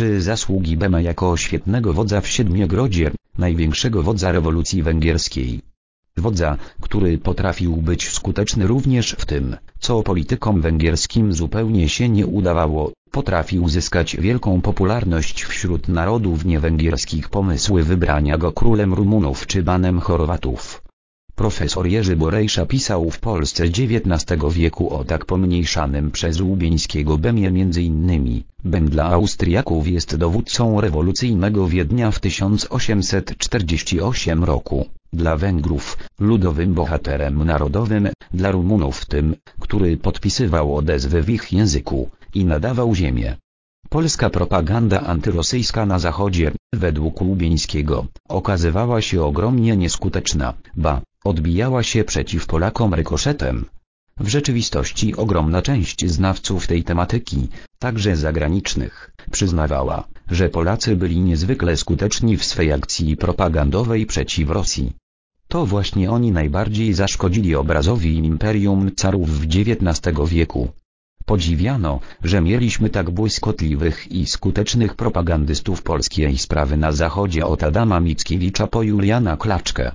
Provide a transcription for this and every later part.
czy zasługi Bema jako świetnego wodza w Siedmiogrodzie, największego wodza rewolucji węgierskiej. Wodza, który potrafił być skuteczny również w tym, co politykom węgierskim zupełnie się nie udawało, potrafił zyskać wielką popularność wśród narodów niewęgierskich pomysły wybrania go królem Rumunów czy banem Chorwatów. Profesor Jerzy Borejsza pisał w Polsce XIX wieku o tak pomniejszanym przez Łubieńskiego Bemie m.in. Bem dla Austriaków jest dowódcą rewolucyjnego Wiednia w 1848 roku, dla Węgrów, ludowym bohaterem narodowym, dla Rumunów tym, który podpisywał odezwy w ich języku i nadawał ziemię. Polska propaganda antyrosyjska na Zachodzie, według Łubieńskiego, okazywała się ogromnie nieskuteczna, ba, odbijała się przeciw Polakom rykoszetem. W rzeczywistości ogromna część znawców tej tematyki, także zagranicznych, przyznawała, że Polacy byli niezwykle skuteczni w swej akcji propagandowej przeciw Rosji. To właśnie oni najbardziej zaszkodzili obrazowi imperium carów w XIX wieku. Podziwiano, że mieliśmy tak błyskotliwych i skutecznych propagandystów polskiej sprawy na zachodzie od Adama Mickiewicza po Juliana Klaczkę.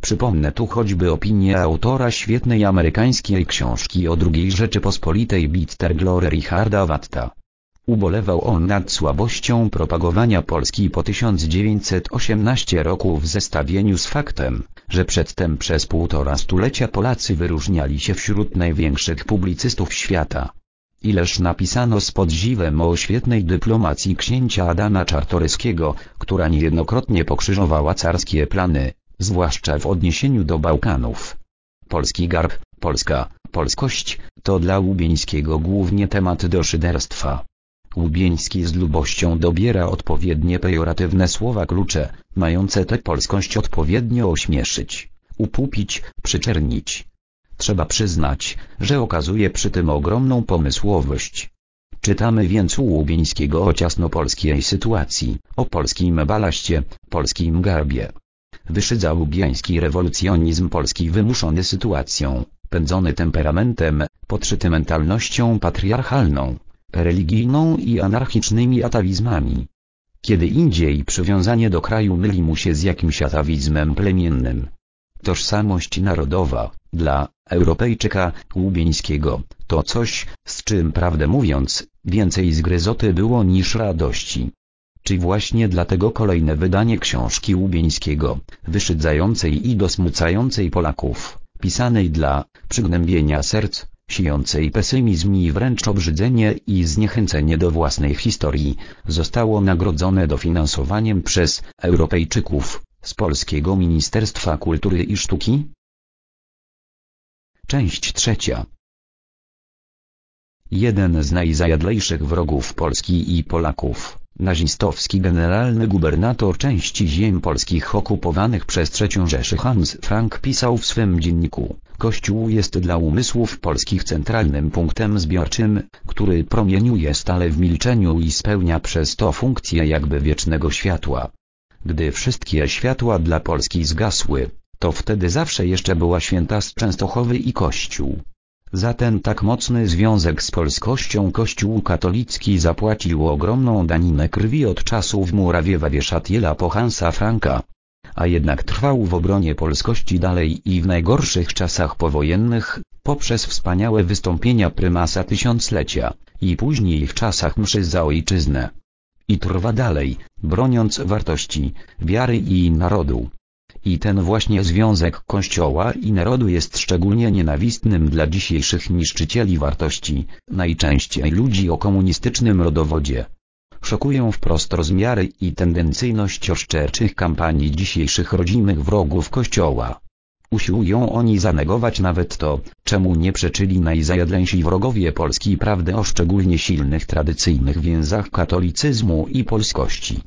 Przypomnę tu choćby opinię autora świetnej amerykańskiej książki o II Rzeczypospolitej Bitter Glory Richarda Watta. Ubolewał on nad słabością propagowania Polski po 1918 roku w zestawieniu z faktem, że przedtem przez półtora stulecia Polacy wyróżniali się wśród największych publicystów świata. Ileż napisano z podziwem o świetnej dyplomacji księcia Adama Czartoryskiego, która niejednokrotnie pokrzyżowała carskie plany, zwłaszcza w odniesieniu do Bałkanów. Polski garb, Polska, polskość, to dla Łubieńskiego głównie temat do szyderstwa. Łubieński z lubością dobiera odpowiednie pejoratywne słowa klucze, mające tę polskość odpowiednio ośmieszyć, upupić, przyczernić. Trzeba przyznać, że okazuje przy tym ogromną pomysłowość. Czytamy więc u Łubieńskiego o ciasnopolskiej sytuacji, o polskim balaście, polskim garbie. Wyszydza łubiański rewolucjonizm polski wymuszony sytuacją, pędzony temperamentem, podszyty mentalnością patriarchalną, religijną i anarchicznymi atawizmami. Kiedy indziej przywiązanie do kraju myli mu się z jakimś atawizmem plemiennym. Tożsamość narodowa, dla Europejczyka Łubieńskiego, to coś, z czym prawdę mówiąc, więcej zgryzoty było niż radości. Czy właśnie dlatego kolejne wydanie książki Łubieńskiego, wyszydzającej i dosmucającej Polaków, pisanej dla przygnębienia serc, siejącej pesymizm i wręcz obrzydzenie i zniechęcenie do własnej historii, zostało nagrodzone dofinansowaniem przez Europejczyków z Polskiego Ministerstwa Kultury i Sztuki? Część trzecia Jeden z najzajadlejszych wrogów Polski i Polaków, nazistowski generalny gubernator części ziem polskich okupowanych przez III Rzeszę Hans Frank pisał w swym dzienniku, Kościół jest dla umysłów polskich centralnym punktem zbiorczym, który promieniuje stale w milczeniu i spełnia przez to funkcję jakby wiecznego światła. Gdy wszystkie światła dla Polski zgasły, to wtedy zawsze jeszcze była święta z Częstochowy i Kościół. Za ten tak mocny związek z polskością Kościół katolicki zapłacił ogromną daninę krwi od czasów Murawiewa Wieszatiela po Hansa Franka. A jednak trwał w obronie polskości dalej i w najgorszych czasach powojennych, poprzez wspaniałe wystąpienia prymasa tysiąclecia, i później w czasach mszy za ojczyznę. I trwa dalej, broniąc wartości, wiary i narodu. I ten właśnie związek Kościoła i narodu jest szczególnie nienawistnym dla dzisiejszych niszczycieli wartości, najczęściej ludzi o komunistycznym rodowodzie. Szokują wprost rozmiary i tendencyjność oszczerczych kampanii dzisiejszych rodzimych wrogów Kościoła. Usiłują oni zanegować nawet to, czemu nie przeczyli najzajadlejsi wrogowie Polski prawdy o szczególnie silnych tradycyjnych więzach katolicyzmu i polskości.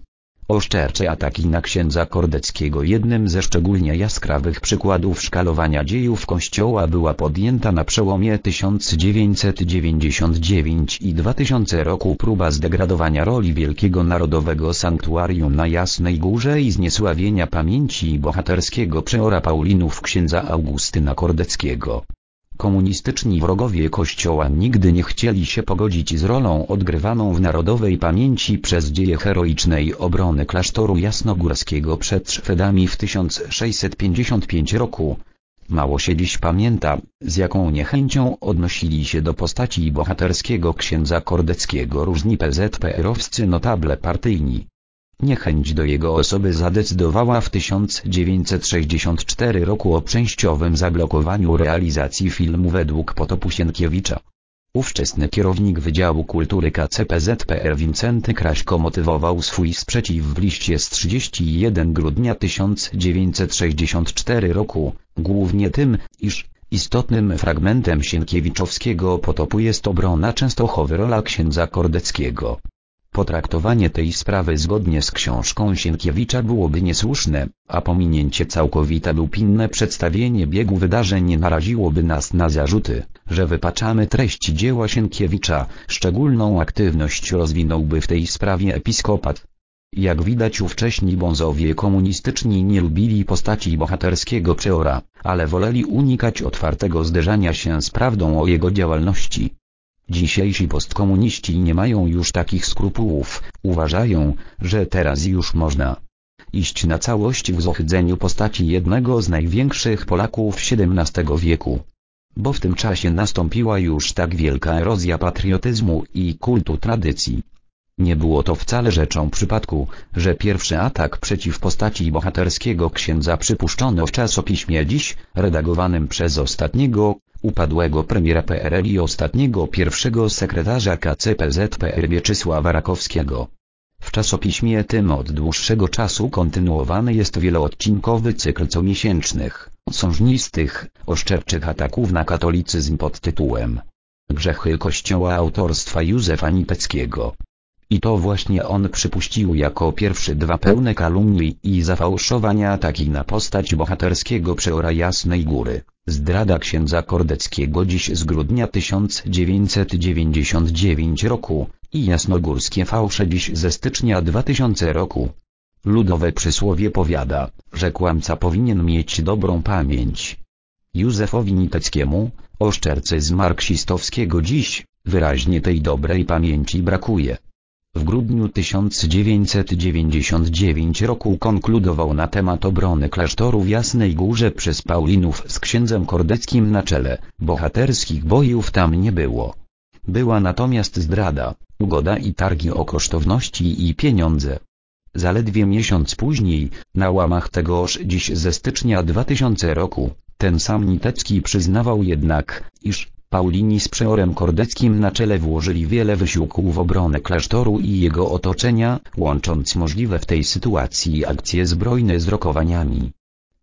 Oszczercze ataki na księdza Kordeckiego jednym ze szczególnie jaskrawych przykładów szkalowania dziejów Kościoła była podjęta na przełomie 1999 i 2000 roku próba zdegradowania roli wielkiego narodowego sanktuarium na Jasnej Górze i zniesławienia pamięci bohaterskiego przeora Paulinów księdza Augustyna Kordeckiego. Komunistyczni wrogowie Kościoła nigdy nie chcieli się pogodzić z rolą odgrywaną w narodowej pamięci przez dzieje heroicznej obrony klasztoru jasnogórskiego przed Szwedami w 1655 roku. Mało się dziś pamięta, z jaką niechęcią odnosili się do postaci bohaterskiego księdza Kordeckiego różni PZPR-owscy notable partyjni. Niechęć do jego osoby zadecydowała w 1964 roku o częściowym zablokowaniu realizacji filmu według potopu Sienkiewicza. Ówczesny kierownik Wydziału Kultury KCPZPR Wincenty Kraśko motywował swój sprzeciw w liście z 31 grudnia 1964 roku, głównie tym, iż istotnym fragmentem Sienkiewiczowskiego potopu jest obrona Częstochowy rola księdza Kordeckiego. Potraktowanie tej sprawy zgodnie z książką Sienkiewicza byłoby niesłuszne, a pominięcie całkowite lub inne przedstawienie biegu wydarzeń naraziłoby nas na zarzuty, że wypaczamy treści dzieła Sienkiewicza, szczególną aktywność rozwinąłby w tej sprawie episkopat. Jak widać ówcześni bonzowie komunistyczni nie lubili postaci bohaterskiego przeora, ale woleli unikać otwartego zderzania się z prawdą o jego działalności. Dzisiejsi postkomuniści nie mają już takich skrupułów, uważają, że teraz już można iść na całość w zohydzeniu postaci jednego z największych Polaków XVII wieku. Bo w tym czasie nastąpiła już tak wielka erozja patriotyzmu i kultu tradycji. Nie było to wcale rzeczą przypadku, że pierwszy atak przeciw postaci bohaterskiego księdza przypuszczono w czasopiśmie Dziś, redagowanym przez ostatniego, upadłego premiera PRL i ostatniego pierwszego sekretarza KCPZPR Mieczysława Rakowskiego. W czasopiśmie tym od dłuższego czasu kontynuowany jest wieloodcinkowy cykl comiesięcznych, sążnistych, oszczerczych ataków na katolicyzm pod tytułem Grzechy Kościoła autorstwa Józefa Niteckiego. I to właśnie on przypuścił jako pierwszy dwa pełne kalumnii i zafałszowania ataki na postać bohaterskiego przeora Jasnej Góry, zdrada księdza Kordeckiego dziś z grudnia 1999 roku i jasnogórskie fałsze dziś ze stycznia 2000 roku. Ludowe przysłowie powiada, że kłamca powinien mieć dobrą pamięć. Józefowi Niteckiemu, oszczercy z marksistowskiego dziś, wyraźnie tej dobrej pamięci brakuje. W grudniu 1999 roku konkludował na temat obrony klasztoru w Jasnej Górze przez Paulinów z księdzem Kordeckim na czele, bohaterskich bojów tam nie było. Była natomiast zdrada, ugoda i targi o kosztowności i pieniądze. Zaledwie miesiąc później, na łamach tegoż dziś ze stycznia 2000 roku, ten sam Nitecki przyznawał jednak, iż Paulini z przeorem kordeckim na czele włożyli wiele wysiłku w obronę klasztoru i jego otoczenia, łącząc możliwe w tej sytuacji akcje zbrojne z rokowaniami.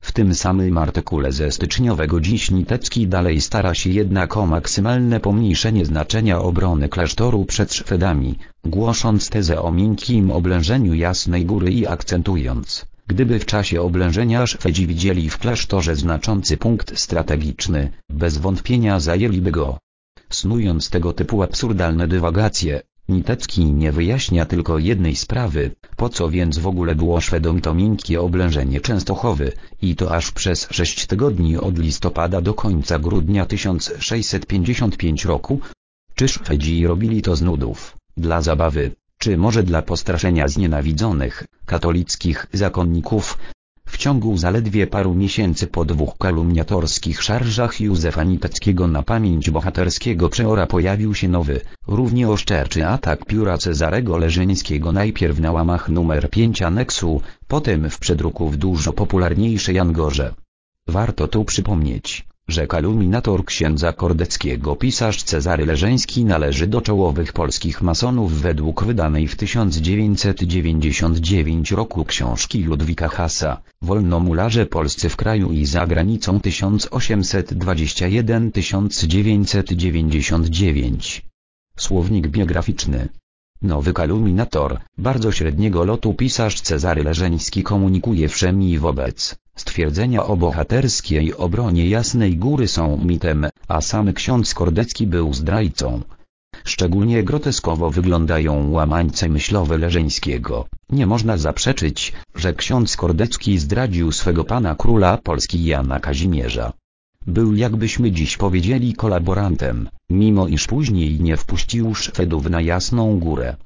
W tym samym artykule ze styczniowego dziś Nitecki dalej stara się jednak o maksymalne pomniejszenie znaczenia obrony klasztoru przed Szwedami, głosząc tezę o miękkim oblężeniu Jasnej Góry i akcentując, Gdyby w czasie oblężenia Szwedzi widzieli w klasztorze znaczący punkt strategiczny, bez wątpienia zajęliby go. Snując tego typu absurdalne dywagacje, Nitecki nie wyjaśnia tylko jednej sprawy, po co więc w ogóle było Szwedom to miękkie oblężenie Częstochowy, i to aż przez sześć tygodni od listopada do końca grudnia 1655 roku? Czy Szwedzi robili to z nudów, dla zabawy, czy może dla postraszenia znienawidzonych, katolickich zakonników. W ciągu zaledwie paru miesięcy po dwóch kalumniatorskich szarżach Józefa Niteckiego na pamięć bohaterskiego przeora pojawił się nowy, równie oszczerczy atak pióra Cezarego Leżyńskiego najpierw na łamach numer 5 aneksu, potem w przedruku w dużo popularniejszej Angorze. Warto tu przypomnieć, że kaluminator księdza Kordeckiego pisarz Cezary Leżeński należy do czołowych polskich masonów według wydanej w 1999 roku książki Ludwika Hasa, Wolnomularze polscy w kraju i za granicą 1821-1999. Słownik biograficzny. Nowy kaluminator, bardzo średniego lotu pisarz Cezary Leżeński komunikuje wszemi wobec stwierdzenia o bohaterskiej obronie Jasnej Góry są mitem, a sam ksiądz Kordecki był zdrajcą. Szczególnie groteskowo wyglądają łamańce myślowe Leżeńskiego. Nie można zaprzeczyć, że ksiądz Kordecki zdradził swego pana króla Polski Jana Kazimierza. Był jakbyśmy dziś powiedzieli kolaborantem, mimo iż później nie wpuścił Szwedów na Jasną Górę.